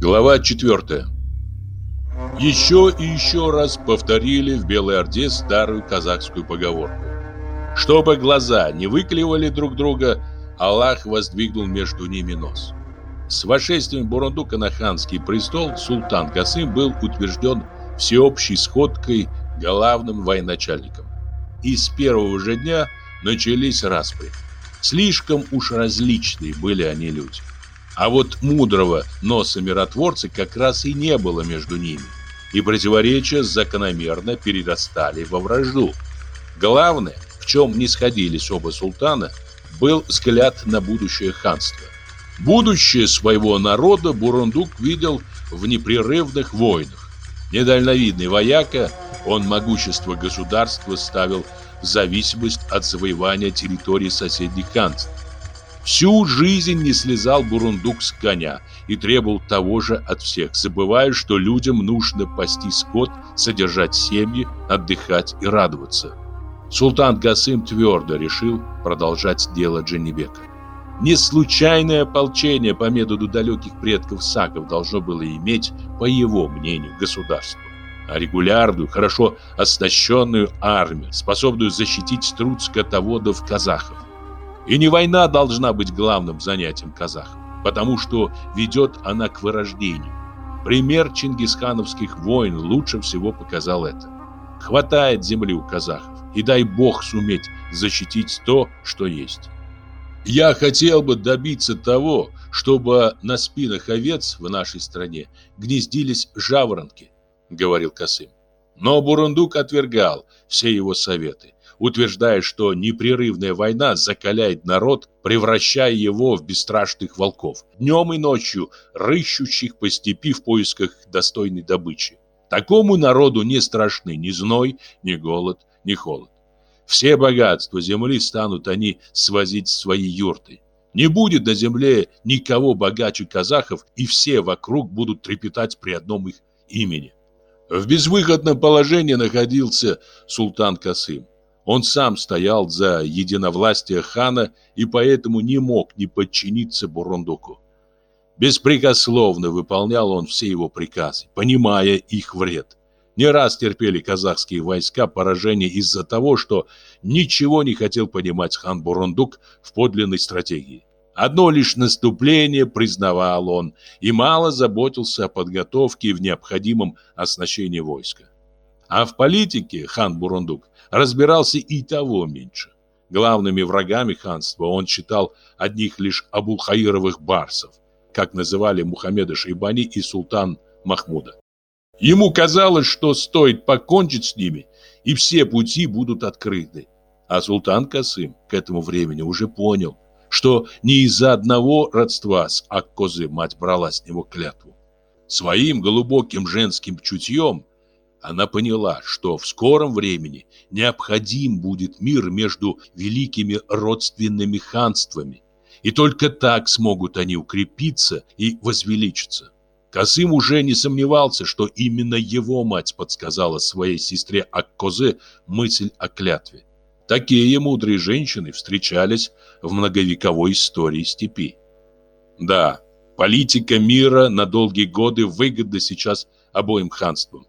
Глава 4. Еще и еще раз повторили в Белой Орде старую казахскую поговорку. Чтобы глаза не выклевали друг друга, Аллах воздвигнул между ними нос. С вошествием Бурундука на ханский престол султан Касым был утвержден всеобщей сходкой главным военачальником. И с первого же дня начались распри. Слишком уж различные были они люди. А вот мудрого носа миротворца как раз и не было между ними. И противоречия закономерно перерастали во вражду. Главное, в чем не сходились оба султана, был взгляд на будущее ханства. Будущее своего народа Бурундук видел в непрерывных войнах. Недальновидный вояка, он могущество государства ставил в зависимость от завоевания территории соседних ханств. Всю жизнь не слезал бурундук с коня и требовал того же от всех, забывая, что людям нужно пасти скот, содержать семьи, отдыхать и радоваться. Султан Гасым твердо решил продолжать дело Дженебека. Не случайное ополчение по методу далеких предков саков должно было иметь, по его мнению, государство, а регулярную, хорошо оснащенную армию, способную защитить труд скотоводов-казахов. И не война должна быть главным занятием казахов, потому что ведет она к вырождению. Пример чингисхановских войн лучше всего показал это. Хватает земли у казахов, и дай бог суметь защитить то, что есть. Я хотел бы добиться того, чтобы на спинах овец в нашей стране гнездились жаворонки, говорил Касым, Но Бурундук отвергал все его советы утверждая, что непрерывная война закаляет народ, превращая его в бесстрашных волков, днем и ночью рыщущих по степи в поисках достойной добычи. Такому народу не страшны ни зной, ни голод, ни холод. Все богатства земли станут они свозить в свои юрты. Не будет на земле никого богаче казахов, и все вокруг будут трепетать при одном их имени. В безвыходном положении находился султан Касым. Он сам стоял за единовластие хана и поэтому не мог не подчиниться Бурундуку. Беспрекословно выполнял он все его приказы, понимая их вред. Не раз терпели казахские войска поражение из-за того, что ничего не хотел понимать хан Бурундук в подлинной стратегии. Одно лишь наступление признавал он и мало заботился о подготовке и в необходимом оснащении войска. А в политике хан Бурундук разбирался и того меньше. Главными врагами ханства он считал одних лишь Абулхаировых барсов, как называли Мухаммеда Шейбани и султан Махмуда. Ему казалось, что стоит покончить с ними, и все пути будут открыты. А султан Касым к этому времени уже понял, что не из-за одного родства с Аккозы мать брала с него клятву. Своим глубоким женским чутьем она поняла, что в скором времени необходим будет мир между великими родственными ханствами, и только так смогут они укрепиться и возвеличиться. Касым уже не сомневался, что именно его мать подсказала своей сестре Аккозе мысль о клятве. Такие мудрые женщины встречались в многовековой истории степи. Да, политика мира на долгие годы выгодна сейчас обоим ханствам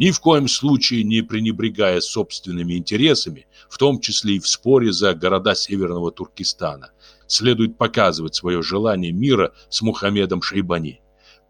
ни в коем случае не пренебрегая собственными интересами, в том числе и в споре за города Северного Туркестана, следует показывать свое желание мира с Мухаммедом Шейбани.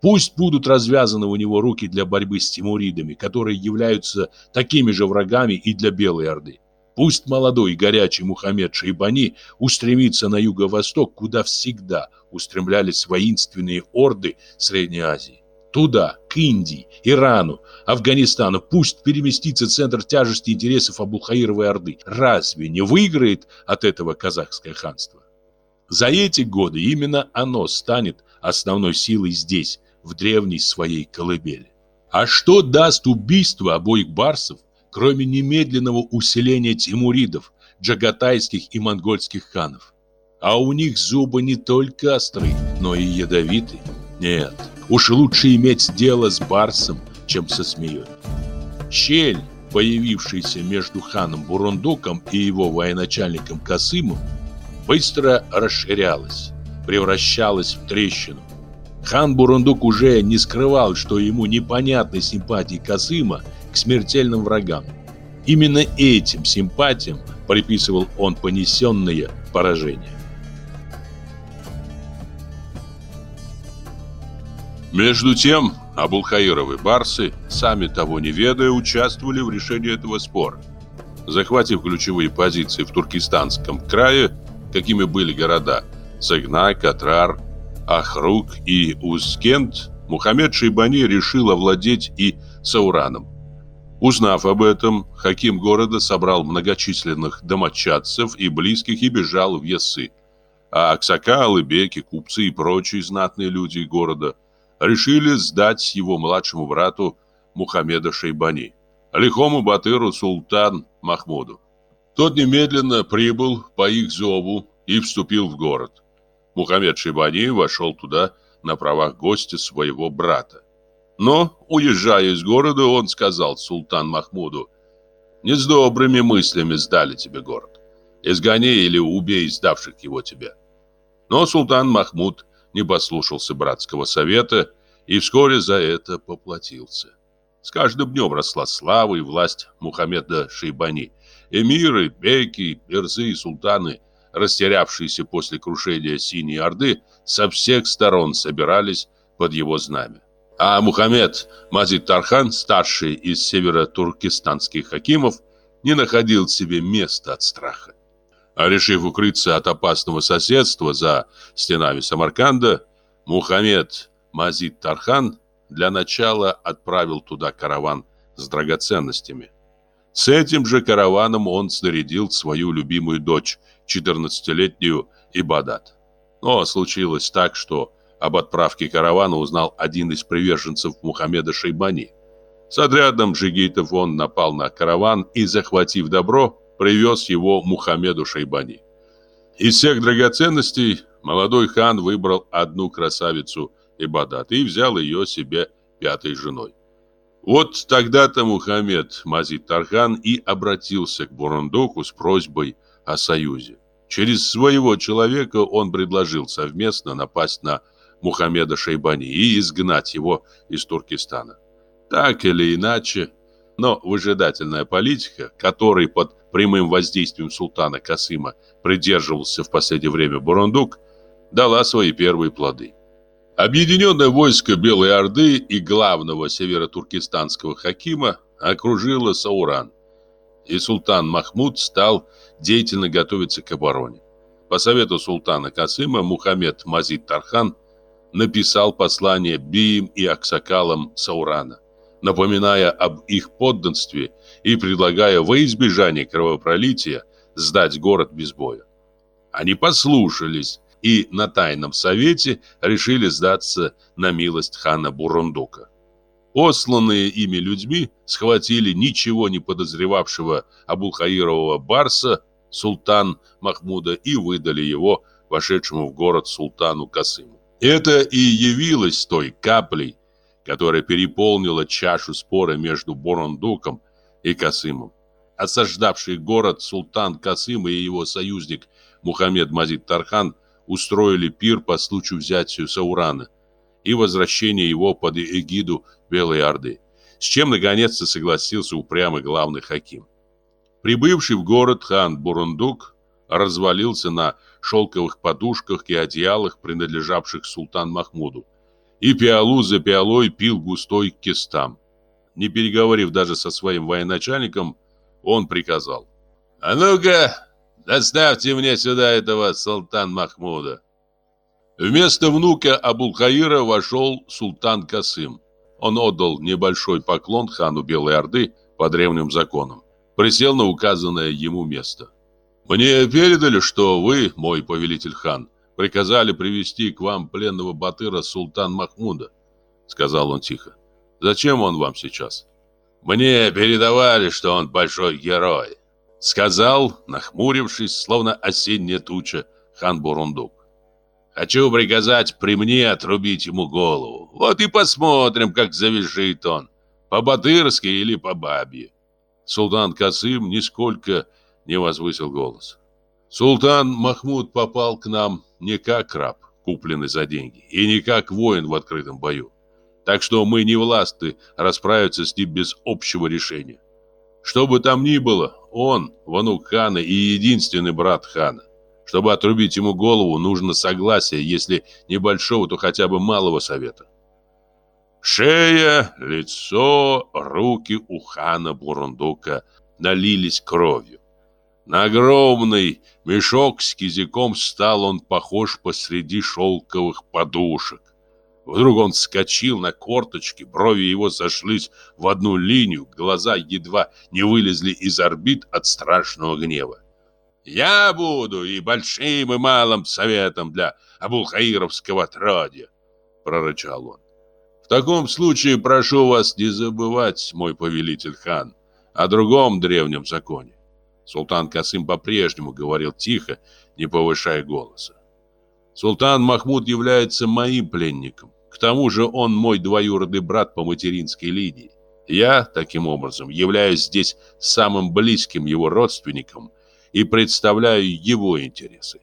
Пусть будут развязаны у него руки для борьбы с тимуридами, которые являются такими же врагами и для Белой Орды. Пусть молодой и горячий Мухаммед Шейбани устремится на юго-восток, куда всегда устремлялись воинственные орды Средней Азии. Туда, к Индии, Ирану, Афганистану, пусть переместится центр тяжести интересов Абулхаировой Орды. Разве не выиграет от этого казахское ханство? За эти годы именно оно станет основной силой здесь, в древней своей колыбели. А что даст убийство обоих барсов, кроме немедленного усиления тимуридов, джагатайских и монгольских ханов? А у них зубы не только острые, но и ядовитые? Нет, Уж лучше иметь дело с барсом, чем со змеей. Щель, появившаяся между ханом Бурундуком и его военачальником Касымом, быстро расширялась, превращалась в трещину. Хан Бурундук уже не скрывал, что ему непонятны симпатии Касыма к смертельным врагам. Именно этим симпатиям приписывал он понесенные поражения. Между тем, Абулхаиров Барсы, сами того не ведая, участвовали в решении этого спора. Захватив ключевые позиции в Туркестанском крае, какими были города Сагнай, Катрар, Ахрук и Узкент, Мухаммед Шейбани решил овладеть и Саураном. Узнав об этом, Хаким города собрал многочисленных домочадцев и близких и бежал в Ясы. А Аксакалы, Беки, купцы и прочие знатные люди города – решили сдать его младшему брату Мухаммеда Шейбани, лихому батыру Султан Махмуду. Тот немедленно прибыл по их зову и вступил в город. Мухаммед Шейбани вошел туда на правах гостя своего брата. Но, уезжая из города, он сказал султан Махмуду, «Не с добрыми мыслями сдали тебе город. Изгони или убей сдавших его тебе». Но султан Махмуд не послушался братского совета и вскоре за это поплатился. С каждым днем росла слава и власть Мухаммеда Шейбани. Эмиры, беки, берзы и султаны, растерявшиеся после крушения Синей Орды, со всех сторон собирались под его знамя. А Мухаммед Мазид Тархан, старший из северо-туркестанских хакимов, не находил себе места от страха. А решив укрыться от опасного соседства за стенами Самарканда, Мухаммед Мазид Тархан для начала отправил туда караван с драгоценностями. С этим же караваном он снарядил свою любимую дочь, 14-летнюю Ибадат. Но случилось так, что об отправке каравана узнал один из приверженцев Мухаммеда Шейбани. С отрядом джигитов он напал на караван и, захватив добро, привез его Мухаммеду Шайбани. Из всех драгоценностей молодой хан выбрал одну красавицу Ибадат и взял ее себе пятой женой. Вот тогда-то Мухаммед Мазид Тархан и обратился к Бурундуку с просьбой о союзе. Через своего человека он предложил совместно напасть на Мухаммеда Шайбани и изгнать его из Туркестана. Так или иначе, но выжидательная политика, которой под прямым воздействием султана Касыма придерживался в последнее время Бурундук, дала свои первые плоды. Объединенное войско Белой Орды и главного северо-туркестанского хакима окружило Сауран, и султан Махмуд стал деятельно готовиться к обороне. По совету султана Касыма Мухаммед Мазид Тархан написал послание Биим и Аксакалам Саурана, напоминая об их подданстве и предлагая во избежание кровопролития сдать город без боя. Они послушались и на тайном совете решили сдаться на милость хана Бурундука. Посланные ими людьми схватили ничего не подозревавшего Абулхаирового барса султан Махмуда и выдали его вошедшему в город султану Касыму. Это и явилось той каплей, которая переполнила чашу спора между Бурундуком и Касымом. Осаждавший город султан Касым и его союзник Мухаммед Мазид Тархан устроили пир по случаю взятия Саурана и возвращения его под эгиду Белой Орды, с чем наконец-то согласился упрямый главный хаким. Прибывший в город хан Бурундук развалился на шелковых подушках и одеялах, принадлежавших султан Махмуду, и пиалу за пиалой пил густой кистам. Не переговорив даже со своим военачальником, он приказал. «А ну-ка, доставьте мне сюда этого султан Махмуда!» Вместо внука Абулхаира вошел султан Касым. Он отдал небольшой поклон хану Белой Орды по древним законам. Присел на указанное ему место. «Мне передали, что вы, мой повелитель хан, приказали привести к вам пленного батыра султан Махмуда», — сказал он тихо. Зачем он вам сейчас? Мне передавали, что он большой герой, сказал, нахмурившись, словно осенняя туча, хан Бурундук. Хочу приказать при мне отрубить ему голову. Вот и посмотрим, как завяжет он, по-батырски или по бабье. Султан Касым нисколько не возвысил голос. Султан Махмуд попал к нам не как раб, купленный за деньги, и не как воин в открытом бою так что мы не власты расправиться с ним без общего решения. Что бы там ни было, он внук хана и единственный брат хана. Чтобы отрубить ему голову, нужно согласие, если не большого, то хотя бы малого совета. Шея, лицо, руки у хана Бурундука налились кровью. На огромный мешок с кизиком стал он похож посреди шелковых подушек. Вдруг он вскочил на корточки, брови его сошлись в одну линию, глаза едва не вылезли из орбит от страшного гнева. «Я буду и большим, и малым советом для абулхаировского отродья!» — прорычал он. «В таком случае прошу вас не забывать, мой повелитель хан, о другом древнем законе». Султан Касым по-прежнему говорил тихо, не повышая голоса. Султан Махмуд является моим пленником. К тому же он мой двоюродный брат по материнской линии. Я, таким образом, являюсь здесь самым близким его родственником и представляю его интересы.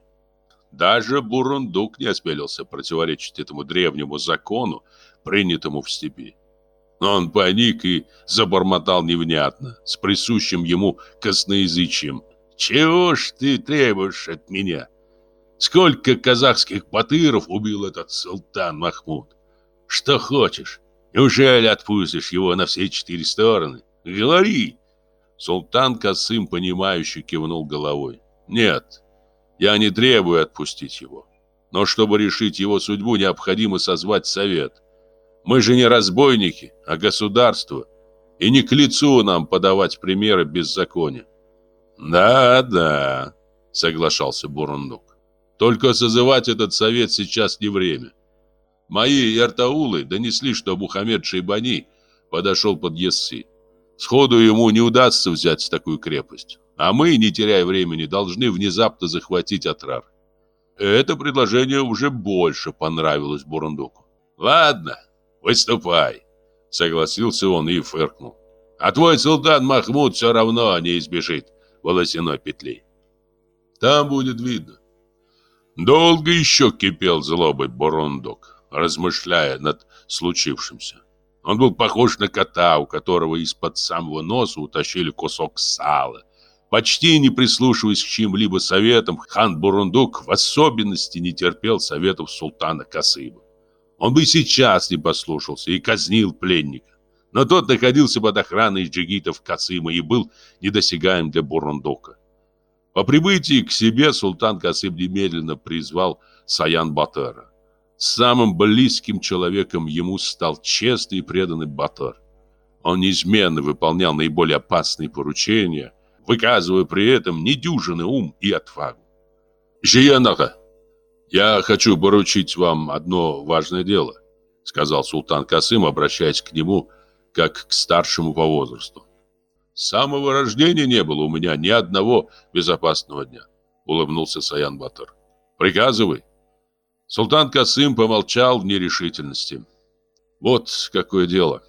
Даже Бурундук не осмелился противоречить этому древнему закону, принятому в степи. Но он поник и забормотал невнятно, с присущим ему косноязычием. «Чего ж ты требуешь от меня?» Сколько казахских батыров убил этот султан Махмуд? Что хочешь? Неужели отпустишь его на все четыре стороны? Говори!» Султан Касым, понимающе кивнул головой. «Нет, я не требую отпустить его. Но чтобы решить его судьбу, необходимо созвать совет. Мы же не разбойники, а государство. И не к лицу нам подавать примеры беззакония». «Да, да», — соглашался Бурундук. Только созывать этот совет сейчас не время. Мои эртаулы донесли, что Мухаммед Шейбани подошел под Ессы. Сходу ему не удастся взять такую крепость. А мы, не теряя времени, должны внезапно захватить Атрар. Это предложение уже больше понравилось Бурундуку. «Ладно, выступай», — согласился он и фыркнул. «А твой султан Махмуд все равно не избежит волосяной петли. Там будет видно». Долго еще кипел злобой Бурундук, размышляя над случившимся. Он был похож на кота, у которого из-под самого носа утащили кусок сала. Почти не прислушиваясь к чьим-либо советам, хан Бурундук в особенности не терпел советов султана Касыба. Он бы сейчас не послушался и казнил пленника. Но тот находился под охраной джигитов Касыма и был недосягаем для Бурундука. По прибытии к себе султан Касым немедленно призвал Саян Батора. Самым близким человеком ему стал честный и преданный Батор. Он неизменно выполнял наиболее опасные поручения, выказывая при этом недюжинный ум и отвагу. «Жиенага, я хочу поручить вам одно важное дело», сказал султан Касым, обращаясь к нему как к старшему по возрасту. С самого рождения не было у меня ни одного безопасного дня, улыбнулся Саян Батыр. Приказывай. Султан Касым помолчал в нерешительности. Вот какое дело.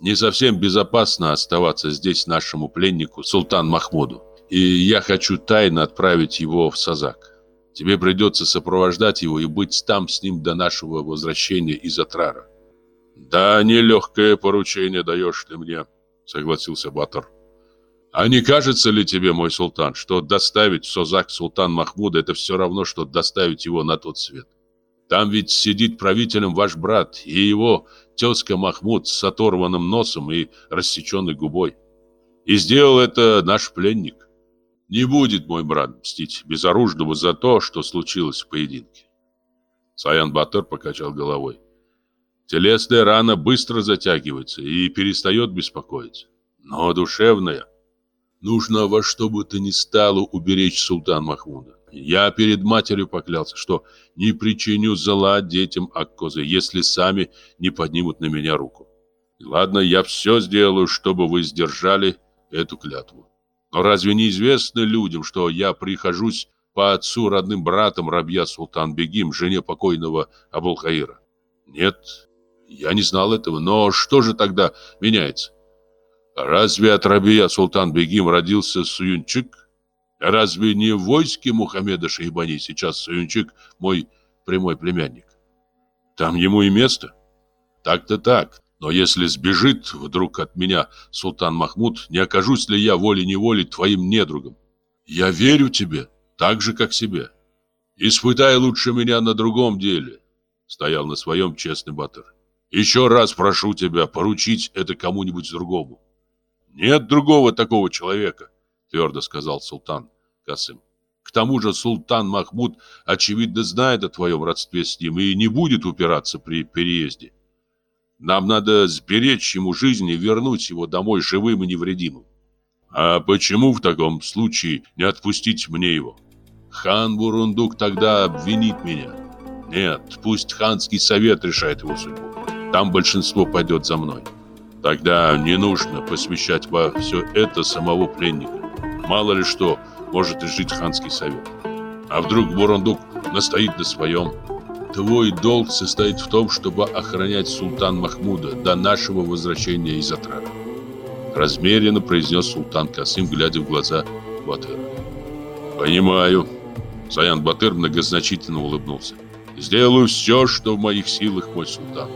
Не совсем безопасно оставаться здесь нашему пленнику Султан Махмуду, и я хочу тайно отправить его в Сазак. Тебе придется сопровождать его и быть там с ним до нашего возвращения из Атрара. Да, нелегкое поручение даешь ты мне, согласился Батор. А не кажется ли тебе, мой султан, что доставить в Созак султан Махмуда это все равно, что доставить его на тот свет? Там ведь сидит правителем ваш брат и его тезка Махмуд с оторванным носом и рассеченной губой. И сделал это наш пленник. Не будет мой брат мстить безоружного за то, что случилось в поединке. Саян Батыр покачал головой. Телесная рана быстро затягивается и перестает беспокоить. Но душевная – Нужно во что бы то ни стало уберечь султан Махмуда. Я перед матерью поклялся, что не причиню зла детям Аккозы, если сами не поднимут на меня руку. Ладно, я все сделаю, чтобы вы сдержали эту клятву. Но разве не известно людям, что я прихожусь по отцу родным братом рабья Султан Бегим, жене покойного Абулхаира? Нет, я не знал этого, но что же тогда меняется? Разве от Рабия Султан Бегим родился Суюнчик? Разве не в войске Мухаммеда Шейбани сейчас Суюнчик мой прямой племянник? Там ему и место. Так-то так. Но если сбежит вдруг от меня султан Махмуд, не окажусь ли я волей-неволей твоим недругом? Я верю тебе, так же, как себе. Испытай лучше меня на другом деле, стоял на своем честный батыр. Еще раз прошу тебя поручить это кому-нибудь другому. «Нет другого такого человека», — твердо сказал султан Касым. «К тому же султан Махмуд, очевидно, знает о твоем родстве с ним и не будет упираться при переезде. Нам надо сберечь ему жизнь и вернуть его домой живым и невредимым». «А почему в таком случае не отпустить мне его? Хан Бурундук тогда обвинит меня». «Нет, пусть ханский совет решает его судьбу. Там большинство пойдет за мной». Тогда не нужно посвящать во все это самого пленника. Мало ли что может жить ханский совет. А вдруг Бурундук настоит на своем? Твой долг состоит в том, чтобы охранять султан Махмуда до нашего возвращения из отрава. Размеренно произнес султан Касым, глядя в глаза Батыра. Понимаю. Заян Батыр многозначительно улыбнулся. Сделаю все, что в моих силах, мой султан.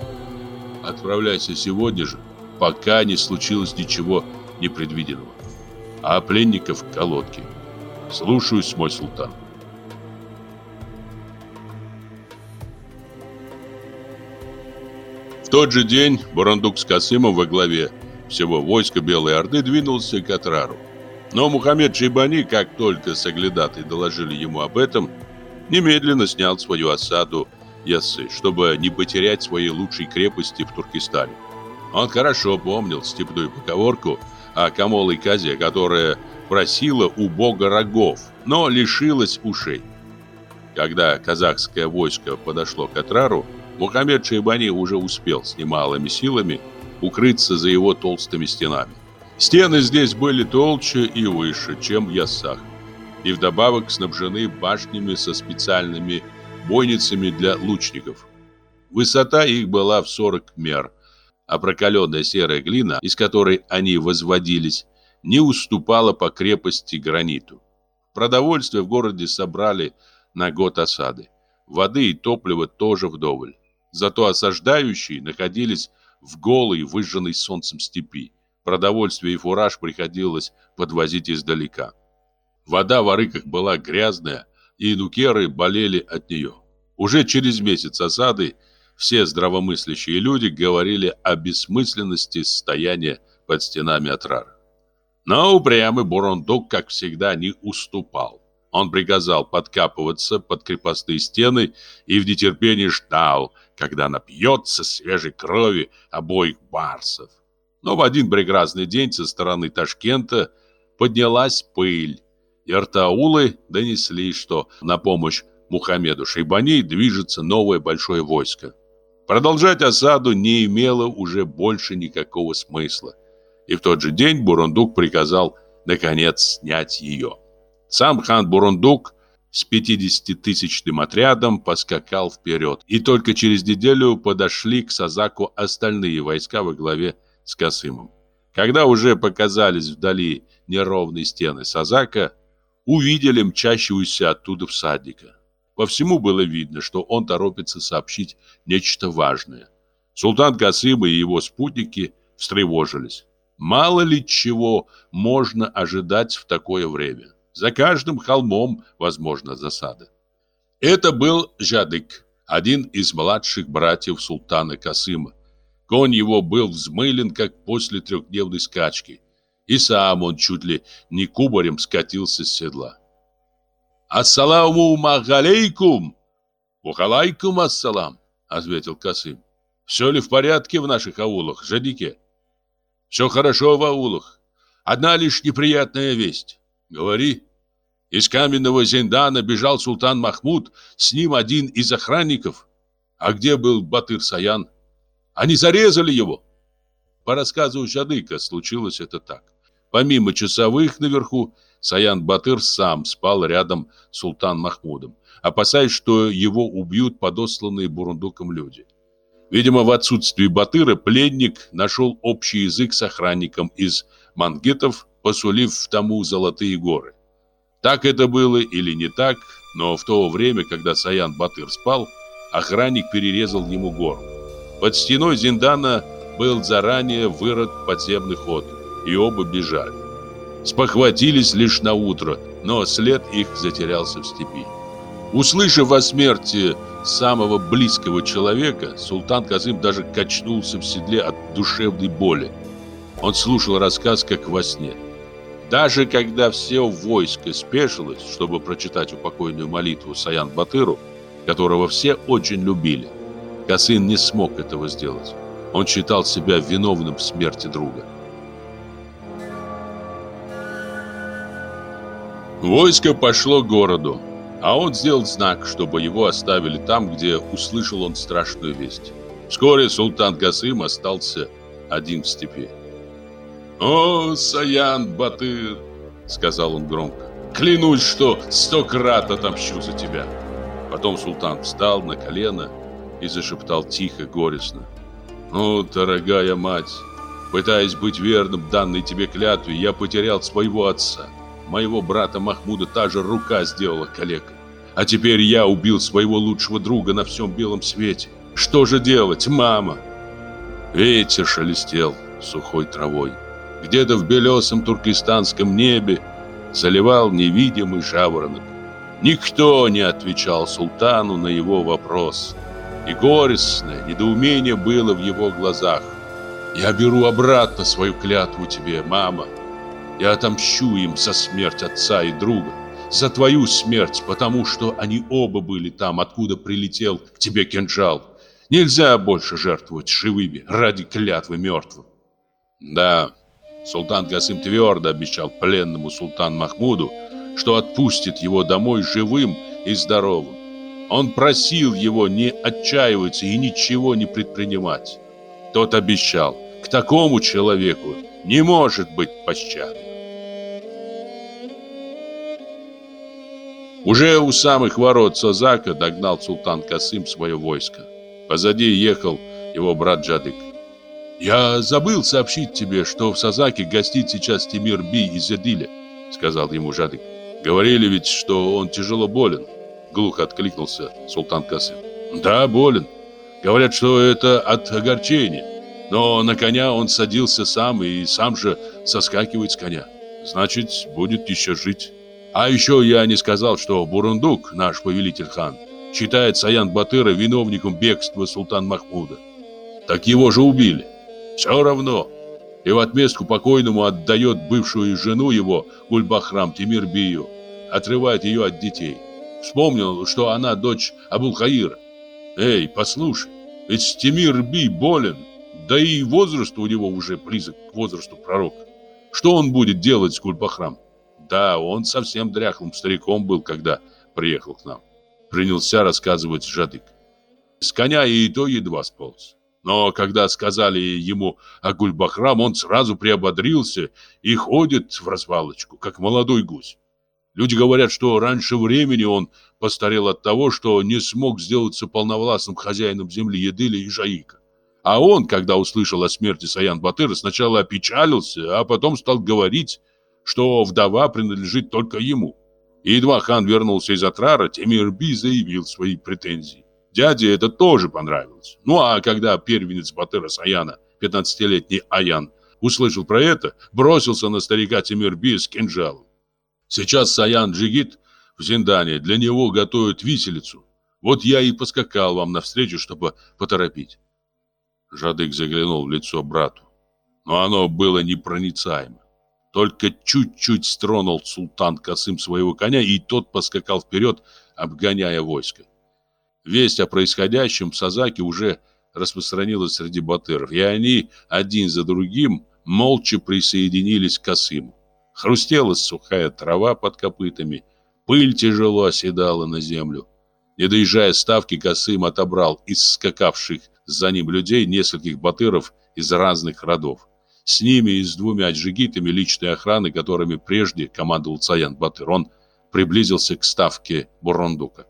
Отправляйся сегодня же пока не случилось ничего непредвиденного. А пленников – колодки. Слушаюсь, мой султан. В тот же день Бурандук с Касымом во главе всего войска Белой Орды двинулся к Атрару. Но Мухаммед Джибани, как только соглядаты доложили ему об этом, немедленно снял свою осаду Яссы, чтобы не потерять своей лучшей крепости в Туркестане. Он хорошо помнил степную поговорку о камолой козе, которая просила у бога рогов, но лишилась ушей. Когда казахское войско подошло к Атрару, Мухаммед Шейбани уже успел с немалыми силами укрыться за его толстыми стенами. Стены здесь были толще и выше, чем в Ясах, и вдобавок снабжены башнями со специальными бойницами для лучников. Высота их была в 40 мер – а прокаленная серая глина, из которой они возводились, не уступала по крепости граниту. Продовольствие в городе собрали на год осады. Воды и топлива тоже вдоволь. Зато осаждающие находились в голой, выжженной солнцем степи. Продовольствие и фураж приходилось подвозить издалека. Вода в арыках была грязная, и инукеры болели от нее. Уже через месяц осады – все здравомыслящие люди говорили о бессмысленности стояния под стенами Атрара. Но упрямый Бурундук, как всегда, не уступал. Он приказал подкапываться под крепостные стены и в нетерпении ждал, когда напьется свежей крови обоих барсов. Но в один прекрасный день со стороны Ташкента поднялась пыль, и артаулы донесли, что на помощь Мухаммеду Шейбани движется новое большое войско. Продолжать осаду не имело уже больше никакого смысла. И в тот же день Бурундук приказал, наконец, снять ее. Сам хан Бурундук с 50-тысячным отрядом поскакал вперед, и только через неделю подошли к Сазаку остальные войска во главе с Касымом. Когда уже показались вдали неровные стены Сазака, увидели мчащегося оттуда всадника. По всему было видно, что он торопится сообщить нечто важное. Султан Касым и его спутники встревожились. Мало ли чего можно ожидать в такое время. За каждым холмом возможна засада. Это был Жадык, один из младших братьев султана Касыма. Конь его был взмылен, как после трехдневной скачки, и сам он чуть ли не кубарем скатился с седла. Ассаламу علیکم ухалайкум Ассалам, ответил Касым. Все ли в порядке в наших аулах, Жадике? Все хорошо в аулах. Одна лишь неприятная весть. Говори. Из каменного Зиндана бежал султан Махмуд, с ним один из охранников. А где был Батыр Саян? Они зарезали его. По рассказу Жадыка случилось это так. Помимо часовых наверху, Саян Батыр сам спал рядом с султан Махмудом, опасаясь, что его убьют подосланные Бурундуком люди. Видимо, в отсутствии Батыра пленник нашел общий язык с охранником из мангетов, посулив тому золотые горы. Так это было или не так, но в то время, когда Саян Батыр спал, охранник перерезал ему горло. Под стеной Зиндана был заранее вырод подземный ход, и оба бежали спохватились лишь на утро, но след их затерялся в степи. Услышав о смерти самого близкого человека, султан Казым даже качнулся в седле от душевной боли. Он слушал рассказ как во сне. Даже когда все войско спешилось, чтобы прочитать упокойную молитву Саян Батыру, которого все очень любили, Касым не смог этого сделать. Он считал себя виновным в смерти друга. Войско пошло к городу, а он сделал знак, чтобы его оставили там, где услышал он страшную весть. Вскоре султан Касым остался один в степи. «О, Саян Батыр!» — сказал он громко. «Клянусь, что сто крат отомщу за тебя!» Потом султан встал на колено и зашептал тихо, горестно. «О, дорогая мать, пытаясь быть верным данной тебе клятве, я потерял своего отца, Моего брата Махмуда та же рука сделала калекой. А теперь я убил своего лучшего друга на всем белом свете. Что же делать, мама? Ветер шелестел сухой травой. Где-то в белесом туркестанском небе заливал невидимый жаворонок. Никто не отвечал султану на его вопрос. И горестное недоумение было в его глазах. «Я беру обратно свою клятву тебе, мама», я отомщу им за смерть отца и друга, за твою смерть, потому что они оба были там, откуда прилетел к тебе кинжал. Нельзя больше жертвовать живыми ради клятвы мертвым. Да, султан Гасым твердо обещал пленному султан Махмуду, что отпустит его домой живым и здоровым. Он просил его не отчаиваться и ничего не предпринимать. Тот обещал, к такому человеку не может быть пощады. Уже у самых ворот Созака догнал султан Касым свое войско. Позади ехал его брат Джадык. «Я забыл сообщить тебе, что в Сазаке гостит сейчас Тимир Би из Эдиля», — сказал ему Жадык. «Говорили ведь, что он тяжело болен», — глухо откликнулся султан Касым. «Да, болен. Говорят, что это от огорчения. Но на коня он садился сам и сам же соскакивает с коня. Значит, будет еще жить». А еще я не сказал, что Бурундук, наш повелитель хан, считает Саян Батыра виновником бегства султан Махмуда. Так его же убили. Все равно. И в отместку покойному отдает бывшую жену его, Гульбахрам Тимирбию, отрывает ее от детей. Вспомнил, что она дочь Абулхаира. Эй, послушай, ведь Тимирби болен, да и возраст у него уже близок к возрасту пророка. Что он будет делать с Гульбахрамом? Да, он совсем дряхлым стариком был, когда приехал к нам. Принялся рассказывать Жадык. С коня и то едва сполз. Но когда сказали ему о Гульбахрам, он сразу приободрился и ходит в развалочку, как молодой гусь. Люди говорят, что раньше времени он постарел от того, что не смог сделаться полновластным хозяином земли Едыля и Жаика. А он, когда услышал о смерти Саян Батыра, сначала опечалился, а потом стал говорить, что вдова принадлежит только ему. И едва хан вернулся из Атрара, Темирби заявил свои претензии. Дяде это тоже понравилось. Ну а когда первенец Батыра Саяна, 15-летний Аян, услышал про это, бросился на старика Темирби с кинжалом. Сейчас Саян Джигит в Зиндане, для него готовят виселицу. Вот я и поскакал вам навстречу, чтобы поторопить. Жадык заглянул в лицо брату, но оно было непроницаемо. Только чуть-чуть стронул султан Касым своего коня, и тот поскакал вперед, обгоняя войско. Весть о происходящем в Сазаке уже распространилась среди батыров, и они один за другим молча присоединились к Касыму. Хрустела сухая трава под копытами, пыль тяжело оседала на землю. Не доезжая ставки, Касым отобрал из скакавших за ним людей нескольких батыров из разных родов. С ними и с двумя джигитами личной охраны, которыми прежде командовал Цаян Батыр, он приблизился к ставке Бурундука.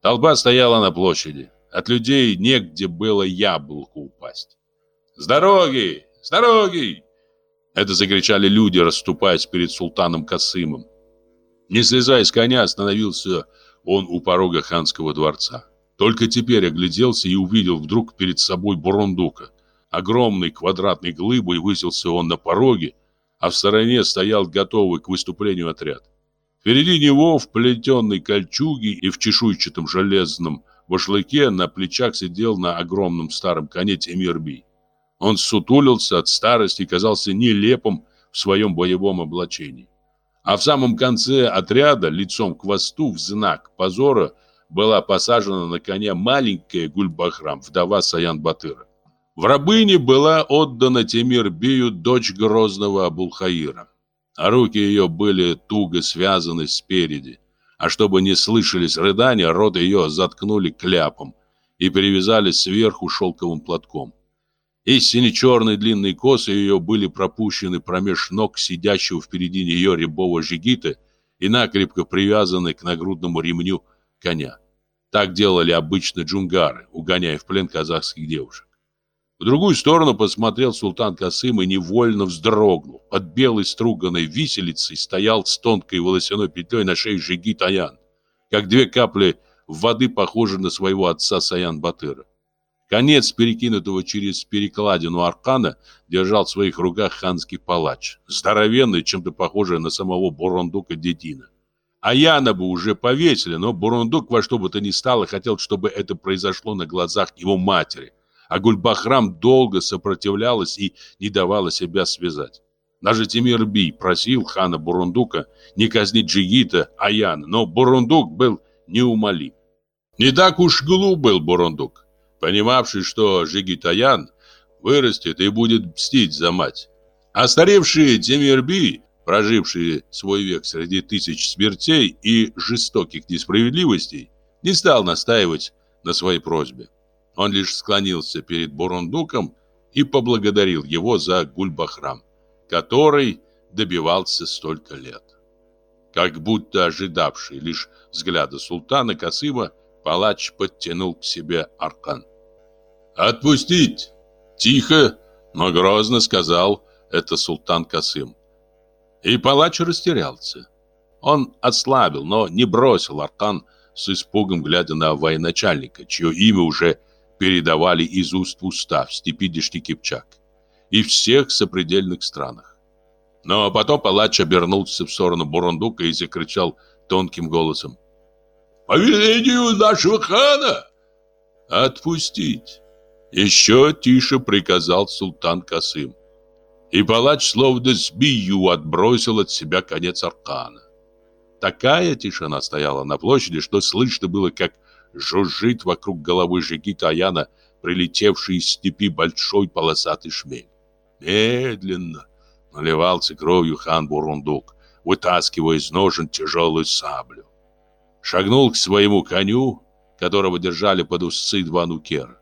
Толпа стояла на площади. От людей негде было яблоку упасть. «С дороги! С дороги!» Это закричали люди, расступаясь перед султаном Касымом. Не слезая с коня, остановился он у порога ханского дворца. Только теперь огляделся и увидел вдруг перед собой Бурундука. Огромной квадратной глыбой высился он на пороге, а в стороне стоял готовый к выступлению отряд. Впереди него в плетеной кольчуге и в чешуйчатом железном башлыке на плечах сидел на огромном старом коне Тимирбий. Он сутулился от старости и казался нелепым в своем боевом облачении. А в самом конце отряда, лицом к хвосту, в знак позора, была посажена на коня маленькая Гульбахрам, вдова Саян-Батыра. В рабыне была отдана Тимир-бию дочь грозного Абулхаира. А руки ее были туго связаны спереди. А чтобы не слышались рыдания, рот ее заткнули кляпом и перевязали сверху шелковым платком. И сине-черные длинные косы ее были пропущены промеж ног сидящего впереди нее рябого жигита и накрепко привязаны к нагрудному ремню коня. Так делали обычно джунгары, угоняя в плен казахских девушек. В другую сторону посмотрел султан Касым и невольно вздрогнул. Под белой струганной виселицей стоял с тонкой волосяной петлей на шее жигит Аян, как две капли воды похожие на своего отца Саян Батыра. Конец перекинутого через перекладину аркана держал в своих руках ханский палач, здоровенный, чем-то похожий на самого Бурундука Дедина. Аяна бы уже повесили, но Бурундук во что бы то ни стало хотел, чтобы это произошло на глазах его матери – а Гульбахрам долго сопротивлялась и не давала себя связать. Даже Тимир Би просил хана Бурундука не казнить джигита Аяна, но Бурундук был неумолим. Не так уж глуп был Бурундук, понимавший, что джигит Аян вырастет и будет мстить за мать. А Остаревший Тимир Би, проживший свой век среди тысяч смертей и жестоких несправедливостей, не стал настаивать на своей просьбе. Он лишь склонился перед Бурундуком и поблагодарил его за гульбахрам, который добивался столько лет. Как будто ожидавший лишь взгляда султана Касыма, палач подтянул к себе аркан. «Отпустить!» Тихо, но грозно сказал это султан Касым. И палач растерялся. Он ослабил, но не бросил аркан с испугом, глядя на военачальника, чье имя уже передавали из уст в уста в степи дешти Кипчак и всех сопредельных странах. Но потом палач обернулся в сторону Бурундука и закричал тонким голосом. «По велению нашего хана! Отпустить!» Еще тише приказал султан Касым. И палач словно змею отбросил от себя конец аркана. Такая тишина стояла на площади, что слышно было, как жужжит вокруг головы Жигита Аяна, прилетевший из степи большой полосатый шмель. Медленно наливался кровью хан Бурундук, вытаскивая из ножен тяжелую саблю. Шагнул к своему коню, которого держали под усы два нукера.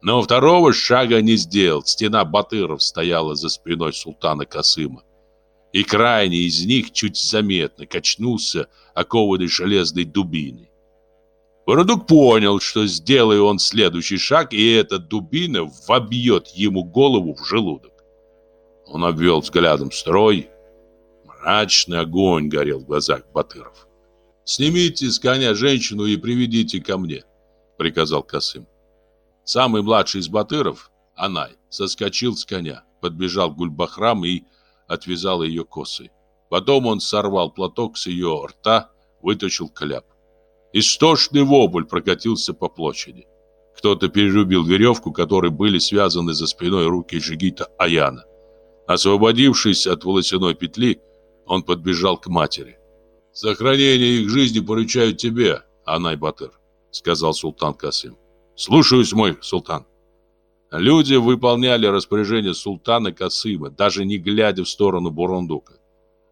Но второго шага не сделал. Стена батыров стояла за спиной султана Касыма. И крайний из них чуть заметно качнулся окованный железной дубиной. Бородук понял, что сделай он следующий шаг, и эта дубина вобьет ему голову в желудок. Он обвел взглядом строй. Мрачный огонь горел в глазах Батыров. «Снимите с коня женщину и приведите ко мне», — приказал Касым. Самый младший из Батыров, Анай, соскочил с коня, подбежал к Гульбахрам и отвязал ее косы. Потом он сорвал платок с ее рта, вытащил кляп. Истошный вопль прокатился по площади. Кто-то перерубил веревку, которой были связаны за спиной руки Жигита Аяна. Освободившись от волосяной петли, он подбежал к матери. «Сохранение их жизни поручают тебе, Анай-Батыр», — сказал султан Касым. «Слушаюсь, мой султан». Люди выполняли распоряжение султана Касыма, даже не глядя в сторону Бурундука.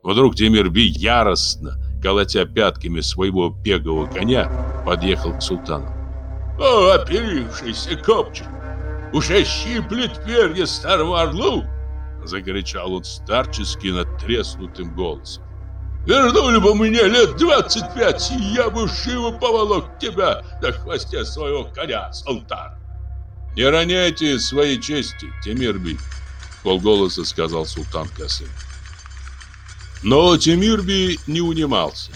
Вдруг Тимир яростно колотя пятками своего бегового коня, подъехал к султану. «О, оперившийся копчик! Уже щиплет перья старого орлу!» Закричал он старчески надтреснутым голосом. «Вернули бы мне лет двадцать пять, и я бы живо поволок тебя на хвосте своего коня, султан!» «Не роняйте своей чести, Тимир Бей!» — полголоса сказал султан Касым. Но Тимирби не унимался.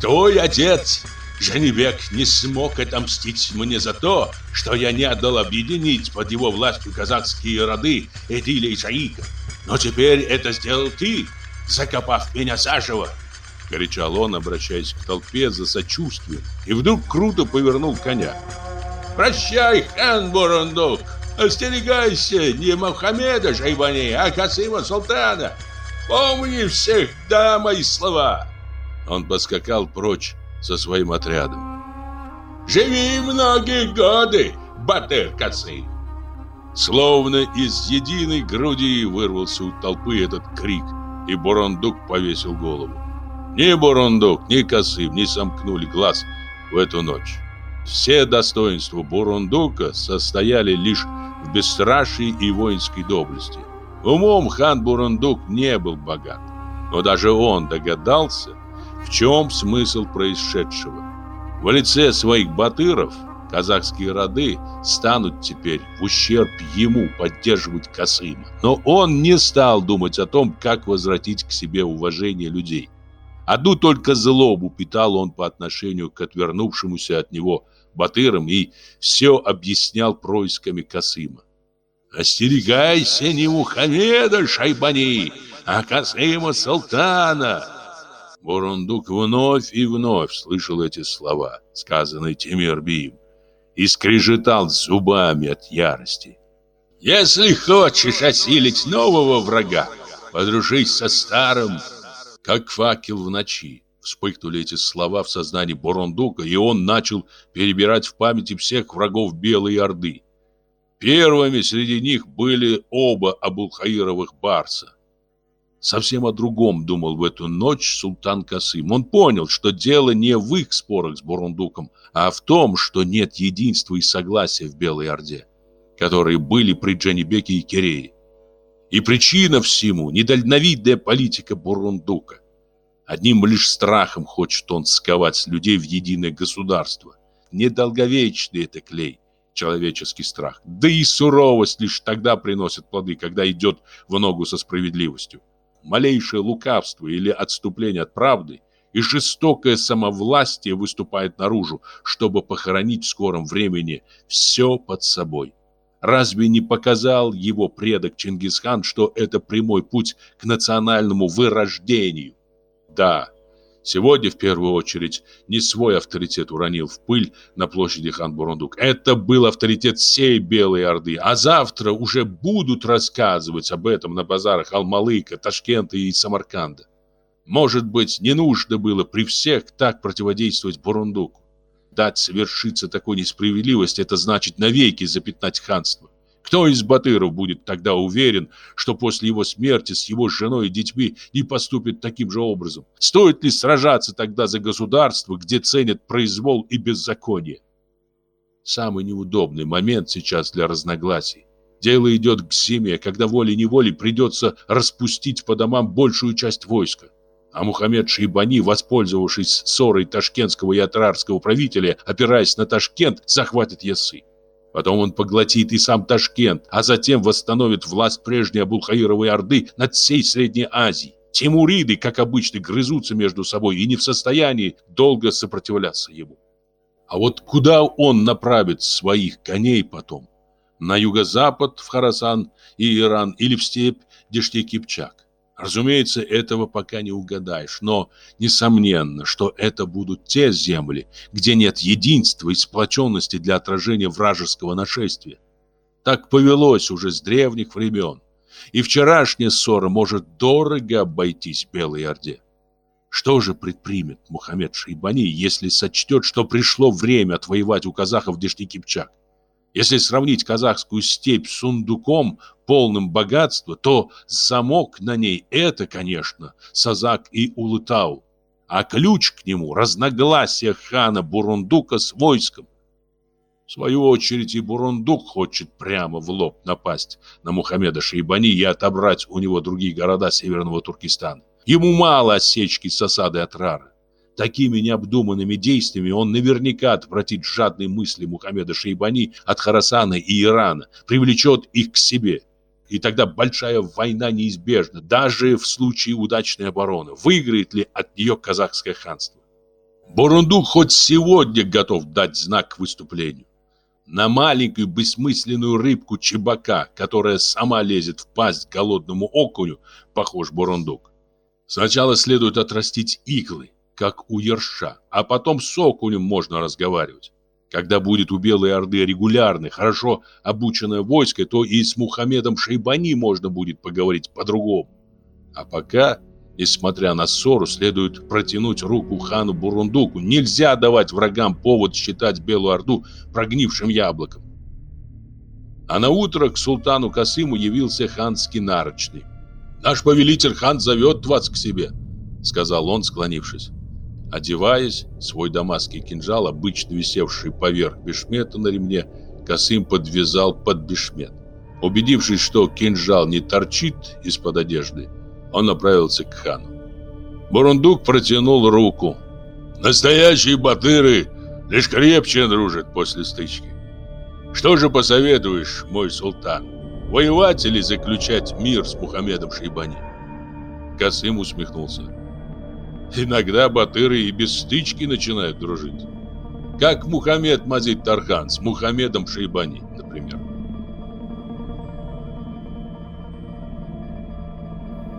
«Твой отец, Женевек, не смог отомстить мне за то, что я не отдал объединить под его властью казахские роды Эдиля и Шаика. Но теперь это сделал ты, закопав меня заживо!» Кричал он, обращаясь к толпе за сочувствием, и вдруг круто повернул коня. «Прощай, хан Бурундук! Остерегайся не Мухаммеда Шайбани, а Касыма Султана!» Помни всегда мои слова!» Он поскакал прочь со своим отрядом. «Живи многие годы, Батыр Косы!» Словно из единой груди вырвался у толпы этот крик, и Бурундук повесил голову. Ни Бурундук, ни Косым не сомкнули глаз в эту ночь. Все достоинства Бурундука состояли лишь в бесстрашии и воинской доблести. Умом хан Бурундук не был богат, но даже он догадался, в чем смысл происшедшего. В лице своих батыров казахские роды станут теперь в ущерб ему поддерживать Касыма. Но он не стал думать о том, как возвратить к себе уважение людей. Одну только злобу питал он по отношению к отвернувшемуся от него батырам и все объяснял происками Касыма. А Остерегайся не Невухамеда Шайбани, а Касыма Султана!» Бурундук вновь и вновь слышал эти слова, сказанные Тимирбием, и скрежетал зубами от ярости. «Если хочешь осилить нового врага, подружись со старым!» Как факел в ночи вспыхнули эти слова в сознании Бурундука, и он начал перебирать в памяти всех врагов Белой Орды – Первыми среди них были оба Абулхаировых барса. Совсем о другом думал в эту ночь султан Касым. Он понял, что дело не в их спорах с Бурундуком, а в том, что нет единства и согласия в Белой Орде, которые были при Джанибеке и Кирее. И причина всему – недальновидная политика Бурундука. Одним лишь страхом хочет он сковать людей в единое государство. Недолговечный это клей человеческий страх. Да и суровость лишь тогда приносит плоды, когда идет в ногу со справедливостью. Малейшее лукавство или отступление от правды и жестокое самовластие выступает наружу, чтобы похоронить в скором времени все под собой. Разве не показал его предок Чингисхан, что это прямой путь к национальному вырождению? Да, Сегодня, в первую очередь, не свой авторитет уронил в пыль на площади хан Бурундук. Это был авторитет всей Белой Орды. А завтра уже будут рассказывать об этом на базарах Алмалыка, Ташкента и Самарканда. Может быть, не нужно было при всех так противодействовать Бурундуку. Дать совершиться такой несправедливости – это значит навеки запятнать ханство. Кто из батыров будет тогда уверен, что после его смерти с его женой и детьми не поступит таким же образом? Стоит ли сражаться тогда за государство, где ценят произвол и беззаконие? Самый неудобный момент сейчас для разногласий. Дело идет к зиме, когда волей-неволей придется распустить по домам большую часть войска. А Мухаммед Шибани, воспользовавшись ссорой ташкентского и атрарского правителя, опираясь на Ташкент, захватит Ясы. Потом он поглотит и сам Ташкент, а затем восстановит власть прежней Абулхаировой Орды над всей Средней Азией. Тимуриды, как обычно, грызутся между собой и не в состоянии долго сопротивляться ему. А вот куда он направит своих коней потом? На юго-запад, в Харасан и Иран или в степь Дешти-Кипчак? Разумеется, этого пока не угадаешь, но несомненно, что это будут те земли, где нет единства и сплоченности для отражения вражеского нашествия. Так повелось уже с древних времен. И вчерашняя ссора может дорого обойтись Белой Орде. Что же предпримет Мухаммед Шейбани, если сочтет, что пришло время отвоевать у казахов Дешни Кипчак? Если сравнить казахскую степь с сундуком, полным богатства, то замок на ней – это, конечно, Сазак и Улытау, а ключ к нему – разногласия хана Бурундука с войском. В свою очередь и Бурундук хочет прямо в лоб напасть на Мухаммеда Шейбани и отобрать у него другие города Северного Туркестана. Ему мало осечки с осады от Такими необдуманными действиями он наверняка отвратит жадные мысли Мухаммеда Шейбани от Харасана и Ирана, привлечет их к себе. И тогда большая война неизбежна, даже в случае удачной обороны. Выиграет ли от нее казахское ханство? Бурундук хоть сегодня готов дать знак к выступлению. На маленькую бессмысленную рыбку чебака, которая сама лезет в пасть голодному окуню, похож бурундук. Сначала следует отрастить иглы, как у ерша, а потом с окунем можно разговаривать. Когда будет у Белой Орды регулярный, хорошо обученное войско, то и с Мухаммедом Шейбани можно будет поговорить по-другому. А пока, несмотря на ссору, следует протянуть руку хану Бурундуку. Нельзя давать врагам повод считать Белую Орду прогнившим яблоком. А на утро к султану Касыму явился ханский нарочный. «Наш повелитель хан зовет вас к себе», — сказал он, склонившись. Одеваясь, свой дамасский кинжал, обычно висевший поверх бешмета на ремне, Косым подвязал под бешмет. Убедившись, что кинжал не торчит из-под одежды, он направился к хану. Бурундук протянул руку. «Настоящие батыры лишь крепче дружат после стычки. Что же посоветуешь, мой султан, воевать или заключать мир с Мухаммедом Шейбани?» Касым усмехнулся. Иногда батыры и без стычки начинают дружить. Как Мухаммед Мазид Тархан с Мухаммедом Шейбани, например.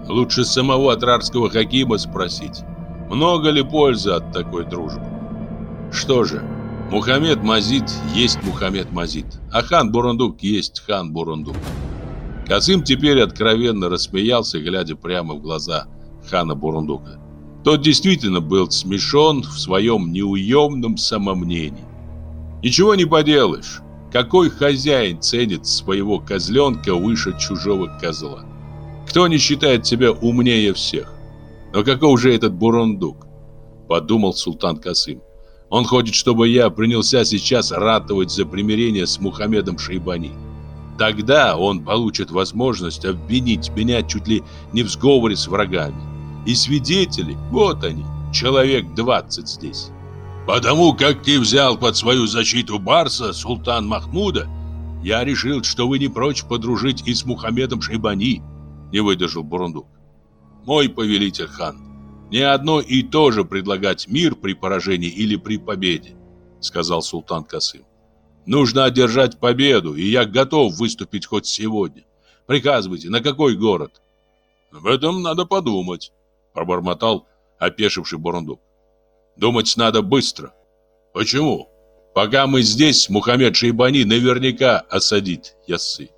Лучше самого атрарского Хакима спросить, много ли пользы от такой дружбы. Что же, Мухаммед Мазид есть Мухаммед Мазид, а хан Бурундук есть хан Бурундук. Казым теперь откровенно рассмеялся, глядя прямо в глаза хана Бурундука. Тот действительно был смешон в своем неуемном самомнении. Ничего не поделаешь. Какой хозяин ценит своего козленка выше чужого козла? Кто не считает себя умнее всех? Но каков же этот бурундук? Подумал султан Касым. Он хочет, чтобы я принялся сейчас ратовать за примирение с Мухаммедом Шейбани. Тогда он получит возможность обвинить меня чуть ли не в сговоре с врагами и свидетели, вот они, человек 20 здесь. Потому как ты взял под свою защиту Барса, султан Махмуда, я решил, что вы не прочь подружить и с Мухаммедом Шейбани, не выдержал Бурундук. Мой повелитель хан, не одно и то же предлагать мир при поражении или при победе, сказал султан Касым. Нужно одержать победу, и я готов выступить хоть сегодня. Приказывайте, на какой город? Об этом надо подумать пробормотал опешивший Бурундук. «Думать надо быстро». «Почему?» «Пока мы здесь, Мухаммед Шейбани наверняка осадит Яссы.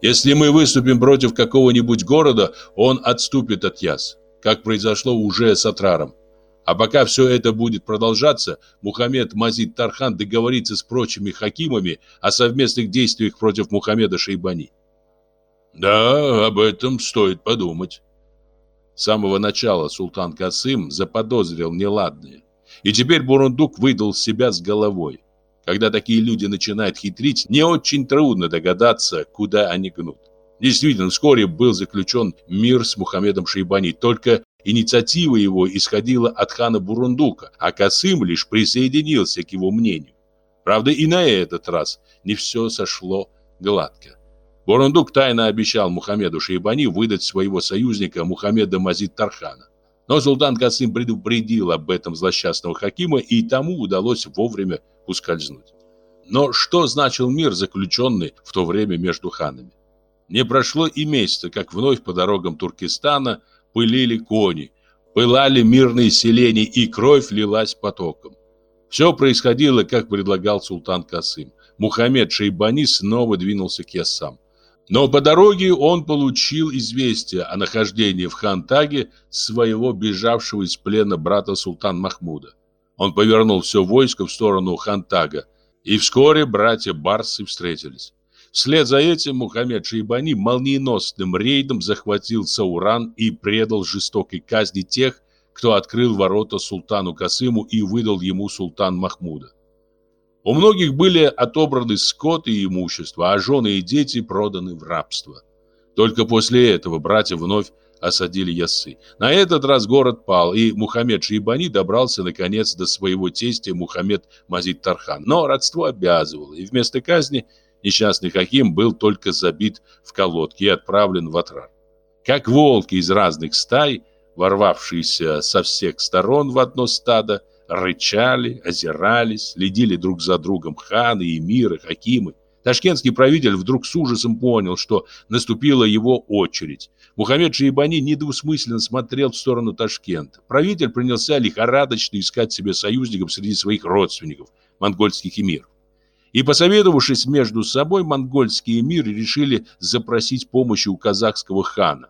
Если мы выступим против какого-нибудь города, он отступит от Яс, как произошло уже с Атраром. А пока все это будет продолжаться, Мухаммед Мазид Тархан договорится с прочими хакимами о совместных действиях против Мухаммеда Шейбани. Да, об этом стоит подумать. С самого начала султан Касым заподозрил неладное. И теперь Бурундук выдал себя с головой. Когда такие люди начинают хитрить, не очень трудно догадаться, куда они гнут. Действительно, вскоре был заключен мир с Мухаммедом Шейбани, только инициатива его исходила от хана Бурундука, а Касым лишь присоединился к его мнению. Правда, и на этот раз не все сошло гладко. Бурундук тайно обещал Мухаммеду Шейбани выдать своего союзника Мухаммеда Мазид Тархана. Но Султан Касым предупредил об этом злосчастного Хакима, и тому удалось вовремя ускользнуть. Но что значил мир, заключенный в то время между ханами? Не прошло и месяца, как вновь по дорогам Туркестана пылили кони, пылали мирные селения, и кровь лилась потоком. Все происходило, как предлагал султан Касым. Мухаммед Шейбани снова двинулся к Яссам. Но по дороге он получил известие о нахождении в Хантаге своего бежавшего из плена брата султан Махмуда. Он повернул все войско в сторону Хантага, и вскоре братья Барсы встретились. Вслед за этим Мухаммед Шейбани молниеносным рейдом захватил Сауран и предал жестокой казни тех, кто открыл ворота султану Касыму и выдал ему султан Махмуда. У многих были отобраны скот и имущество, а жены и дети проданы в рабство. Только после этого братья вновь осадили Яссы. На этот раз город пал, и Мухаммед Шибани добрался наконец до своего тестя Мухаммед Мазид Тархан. Но родство обязывало, и вместо казни несчастный Хаким был только забит в колодке и отправлен в отрар. Как волки из разных стай, ворвавшиеся со всех сторон в одно стадо, рычали, озирались, следили друг за другом ханы, эмиры, хакимы. Ташкентский правитель вдруг с ужасом понял, что наступила его очередь. Мухаммед Шейбани недвусмысленно смотрел в сторону Ташкента. Правитель принялся лихорадочно искать себе союзников среди своих родственников, монгольских эмиров. И посоветовавшись между собой, монгольские эмиры решили запросить помощи у казахского хана.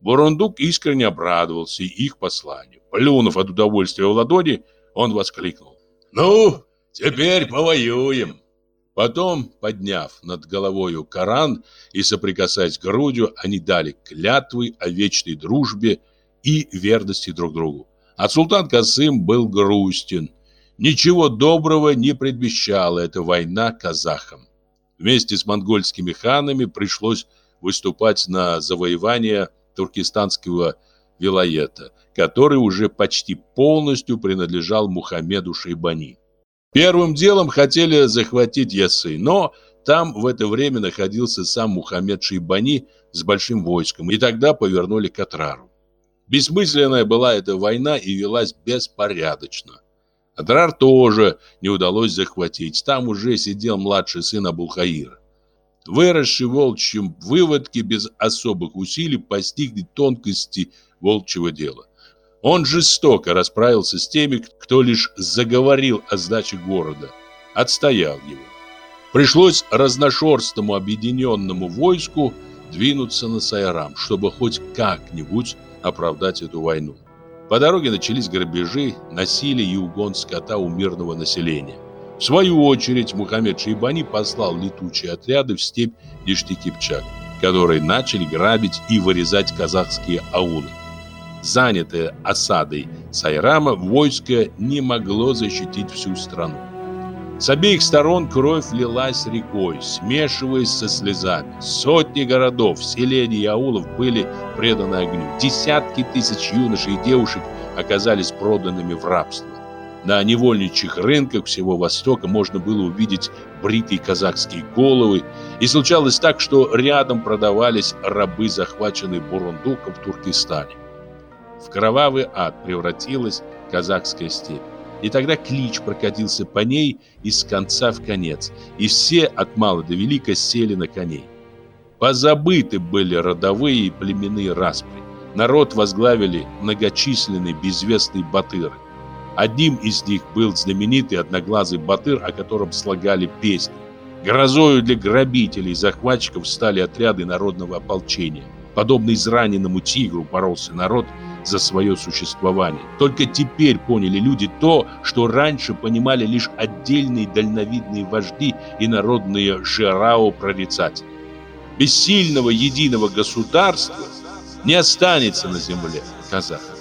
Бурундук искренне обрадовался их посланию. Плюнув от удовольствия в ладони, он воскликнул. «Ну, теперь повоюем!» Потом, подняв над головою Коран и соприкасаясь грудью, они дали клятвы о вечной дружбе и верности друг другу. А султан Касым был грустен. Ничего доброго не предвещала эта война казахам. Вместе с монгольскими ханами пришлось выступать на завоевание туркестанского вилаета – который уже почти полностью принадлежал Мухаммеду Шейбани. Первым делом хотели захватить Ясы, но там в это время находился сам Мухаммед Шейбани с большим войском, и тогда повернули к Атрару. Бессмысленная была эта война и велась беспорядочно. Атрар тоже не удалось захватить, там уже сидел младший сын Абулхаира. Выросший волчьим выводки без особых усилий постигли тонкости волчьего дела. Он жестоко расправился с теми, кто лишь заговорил о сдаче города, отстоял его. Пришлось разношерстному объединенному войску двинуться на Сайрам, чтобы хоть как-нибудь оправдать эту войну. По дороге начались грабежи, насилие и угон скота у мирного населения. В свою очередь Мухаммед Шейбани послал летучие отряды в степь Дишти-Кипчак, которые начали грабить и вырезать казахские аулы занятое осадой Сайрама, войско не могло защитить всю страну. С обеих сторон кровь лилась рекой, смешиваясь со слезами. Сотни городов, селений и аулов были преданы огню. Десятки тысяч юношей и девушек оказались проданными в рабство. На невольничьих рынках всего Востока можно было увидеть бритые казахские головы, и случалось так, что рядом продавались рабы, захваченные бурундуком в Туркестане. В кровавый ад превратилась казахская степь. И тогда клич прокатился по ней из конца в конец, и все от мала до велика сели на коней. Позабыты были родовые и племенные распри. Народ возглавили многочисленные безвестные батыры. Одним из них был знаменитый одноглазый батыр, о котором слагали песни. Грозою для грабителей и захватчиков стали отряды народного ополчения. Подобно израненному тигру боролся народ – за свое существование. Только теперь поняли люди то, что раньше понимали лишь отдельные дальновидные вожди и народные жирао-прорицатели. Без сильного единого государства не останется на земле казах.